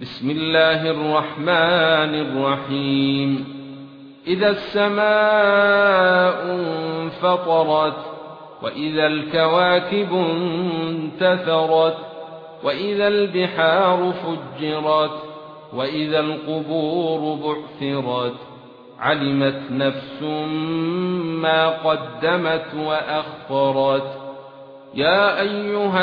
بسم الله الرحمن الرحيم. إذا السماء انفطرت وإذا الكواكب انتثرت وإذا البحار فجرت وإذا القبور بعثرت علمت نفس ما قدمت وأخطرت يا أيها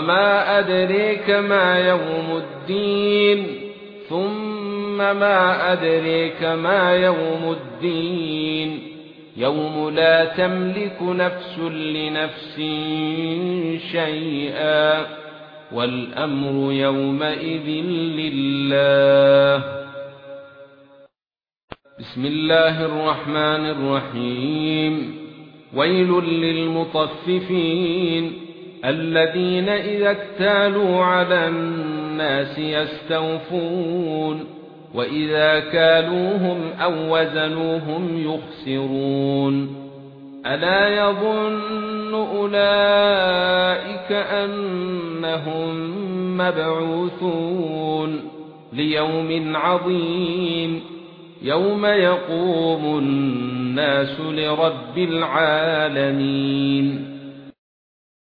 وما أدريك ما يوم الدين ثم ما أدريك ما يوم الدين يوم لا تملك نفس لنفس شيئا والأمر يومئذ لله بسم الله الرحمن الرحيم ويل للمطففين الذين إذا اكتالوا على الناس يستوفون وإذا كالوهم أو وزنوهم يخسرون ألا يظن أولئك أنهم مبعوثون ليوم عظيم يوم يقوم الناس لرب العالمين